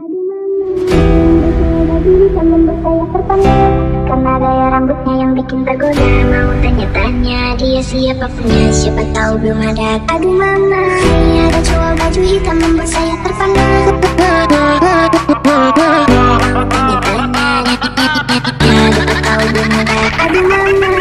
Aduh mama, saya diri sama saya pertama Karena gaya rambutnya yang bikin tergoda Mau tanya-tanya dia siapa punya Siapa tahu belum ada Aduh mama, ada cowok baju hitam membuat saya terpana Aduh mama, siapa tahu belum ada. Aduh mama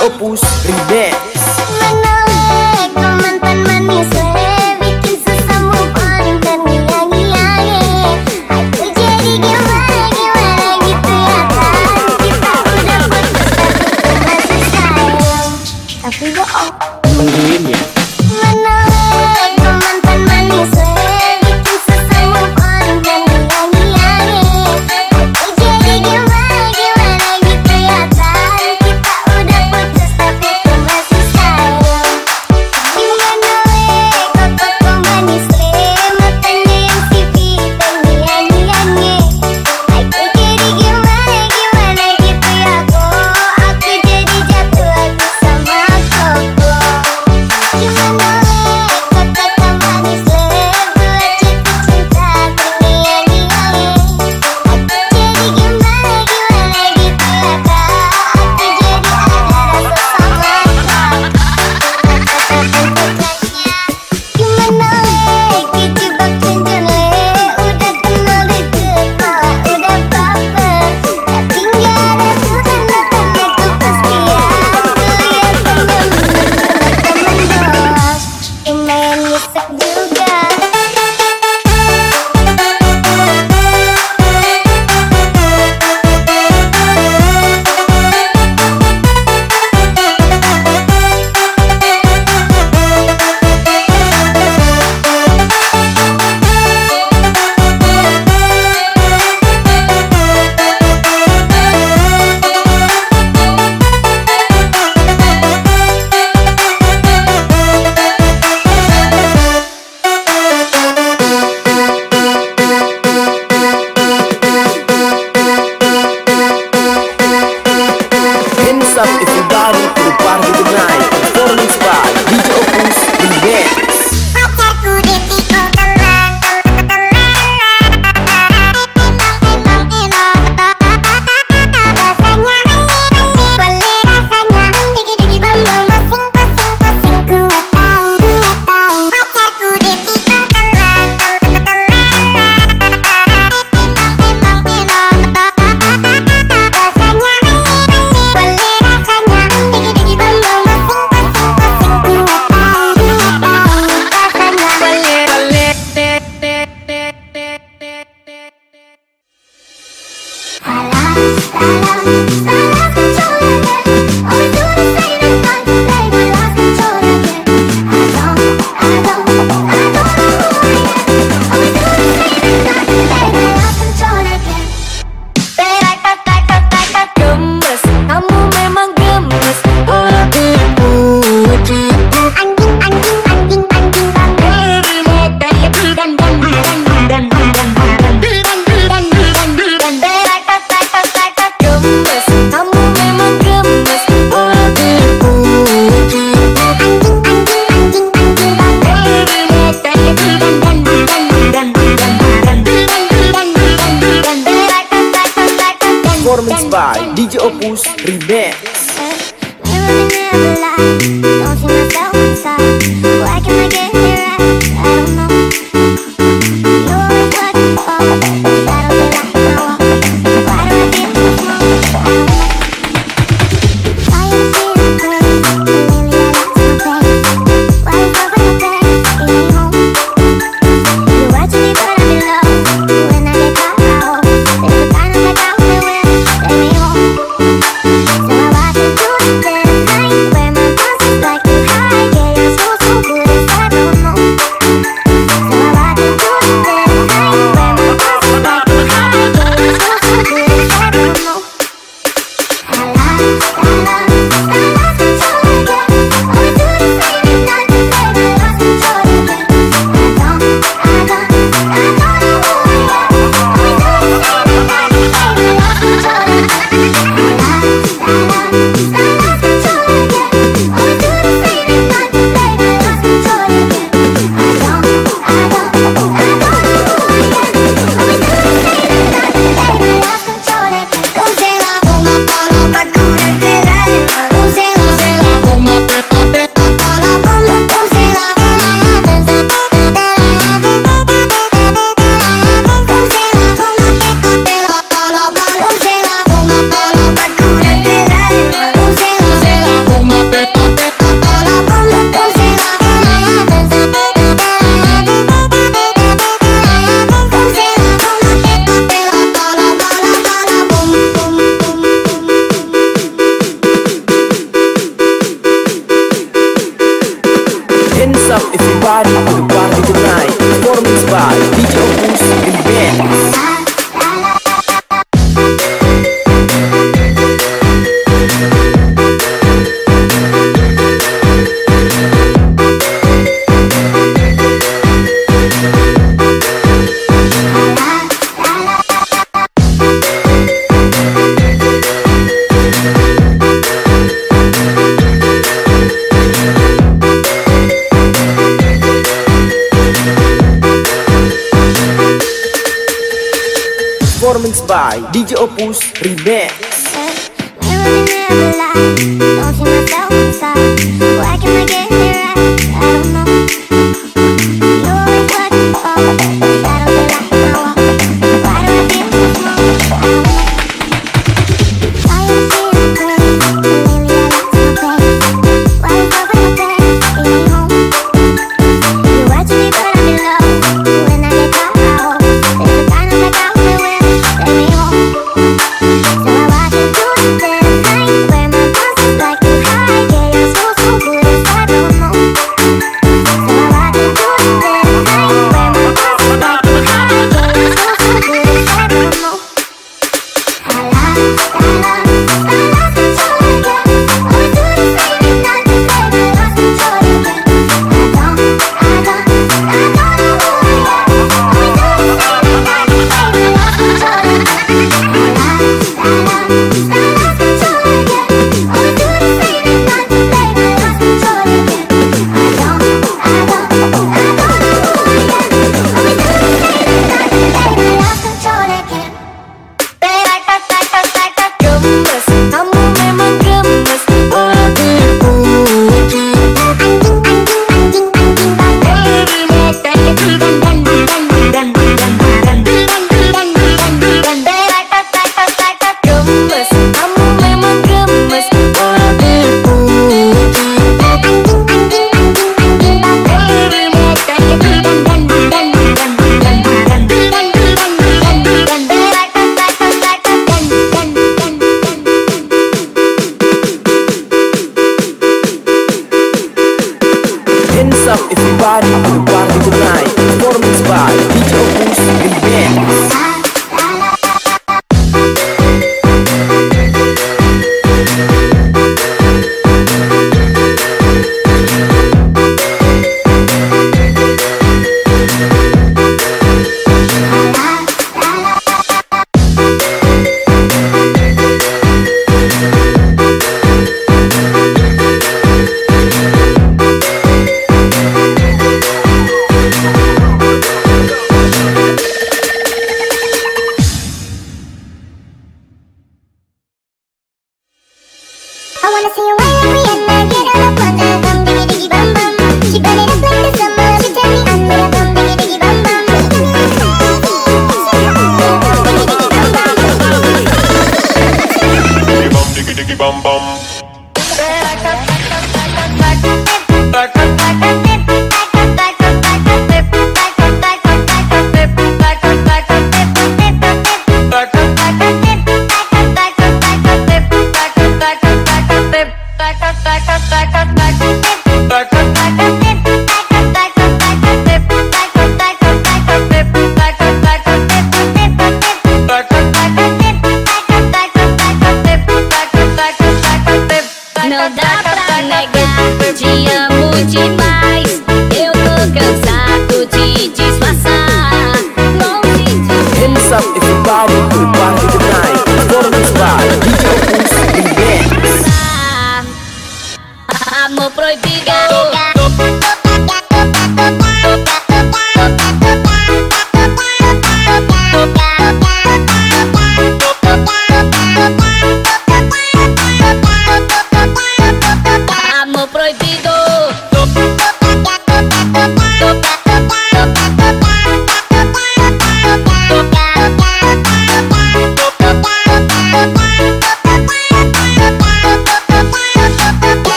Opus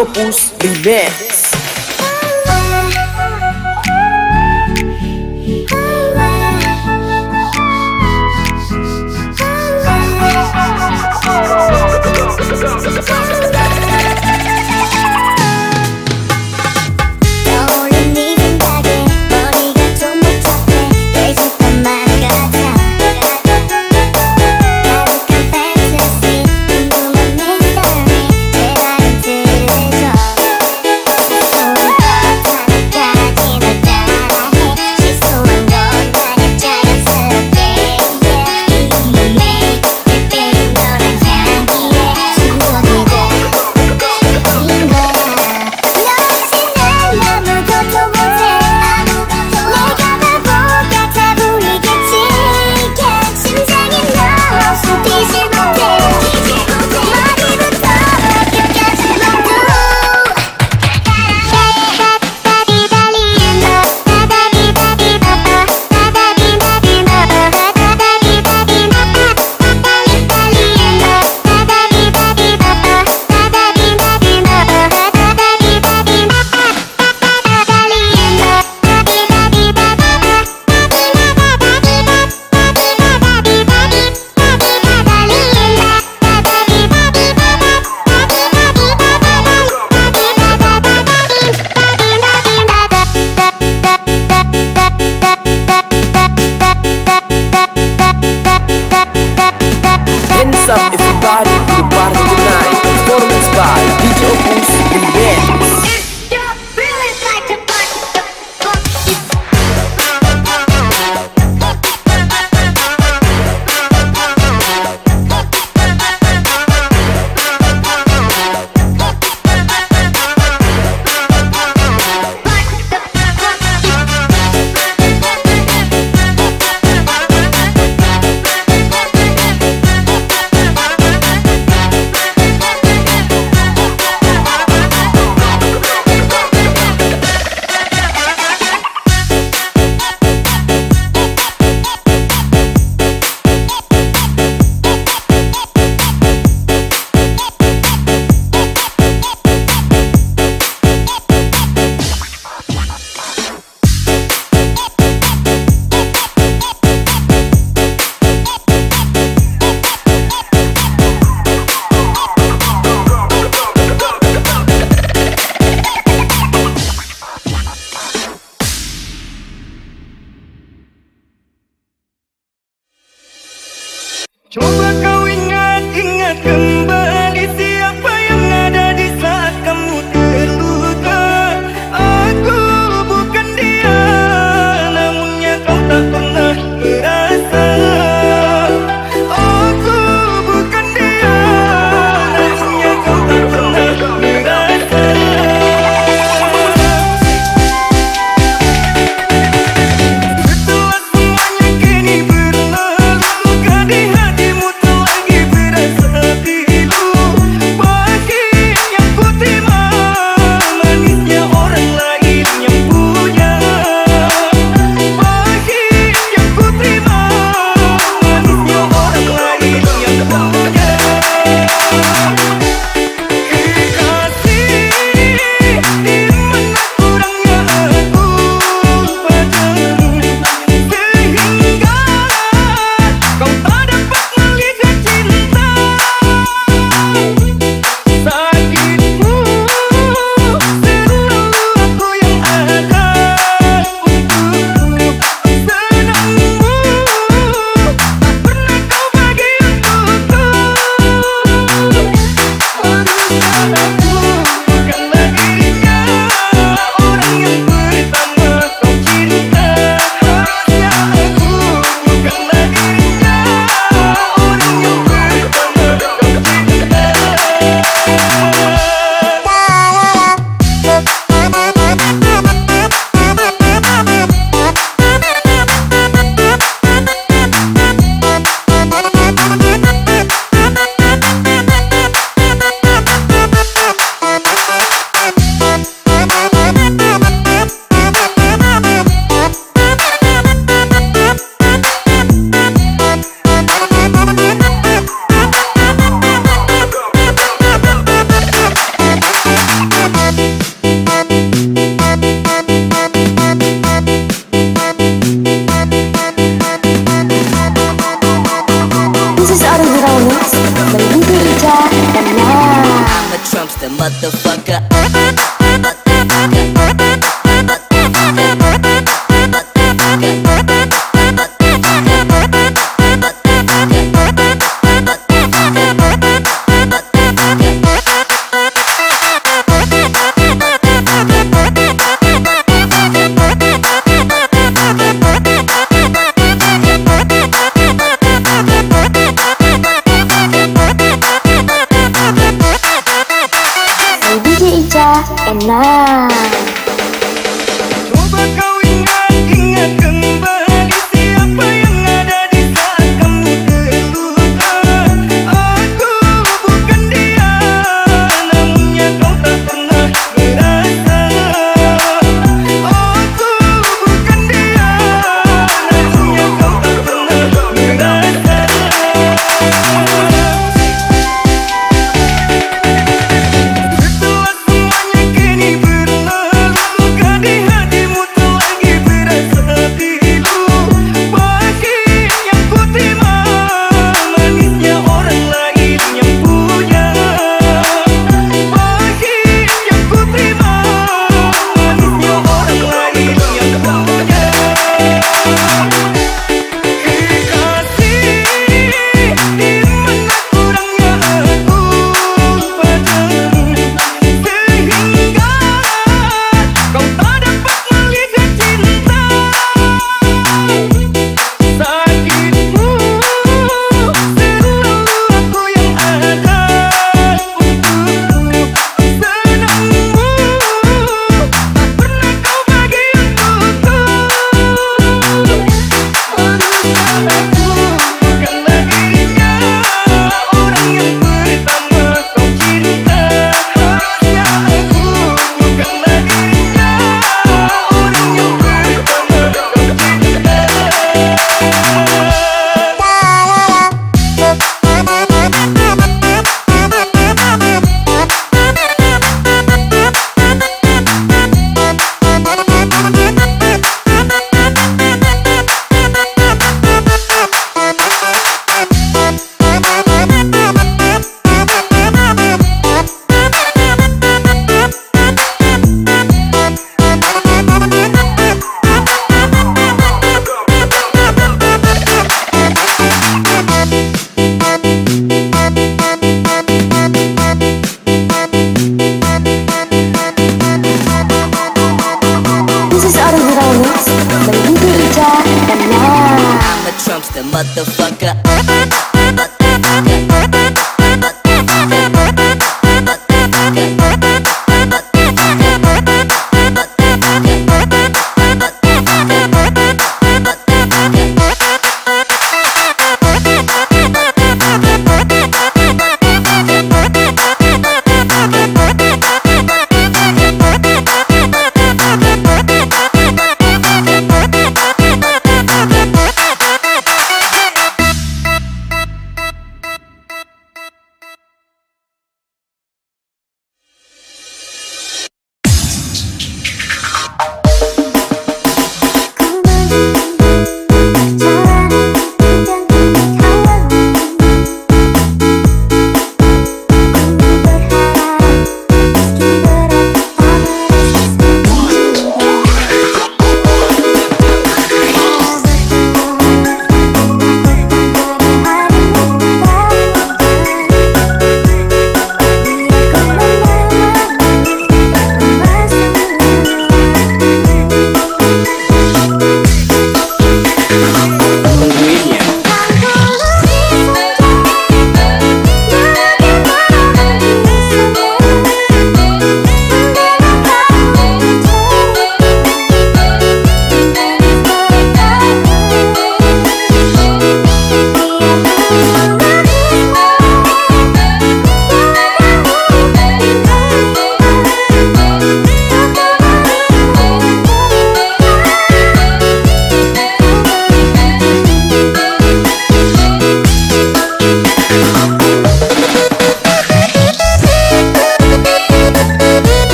Opus Bebê.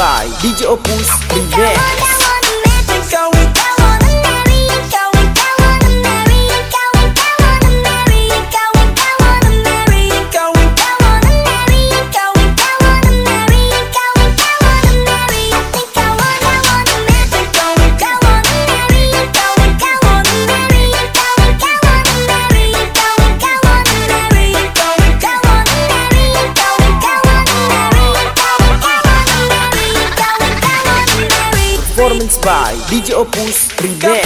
By DJ Opus Remix by DJ Opus Remix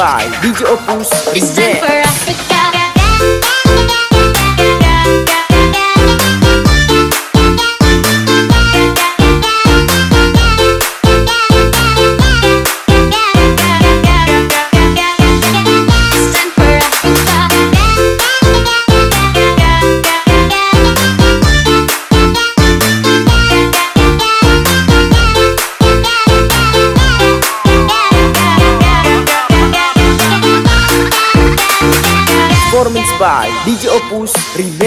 by DJ Opus It's opus primeiro.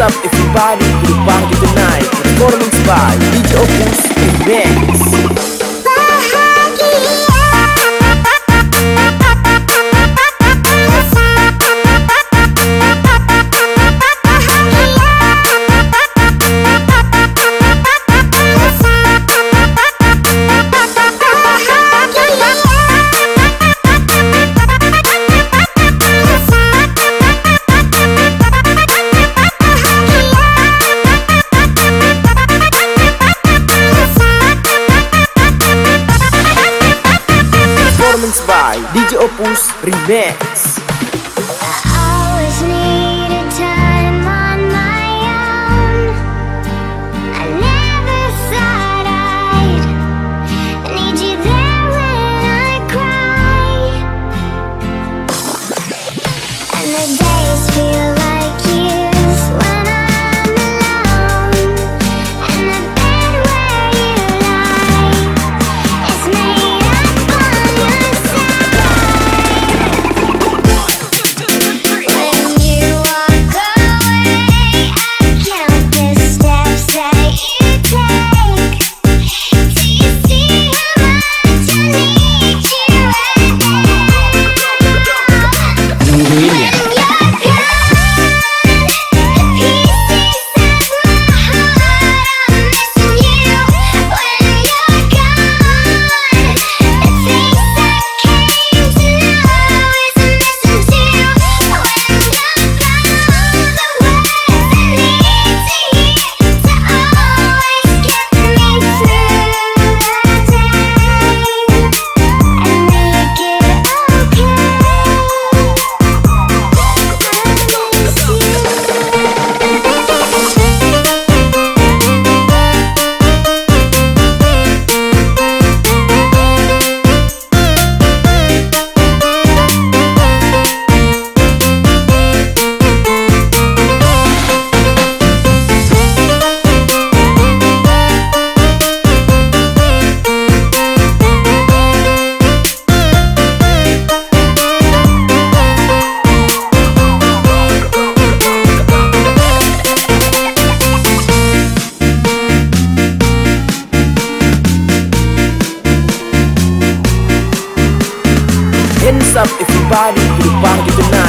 up everybody to the party tonight. Performance by DJ Opus and Bang up if you body, you party tonight.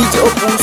DJ Opus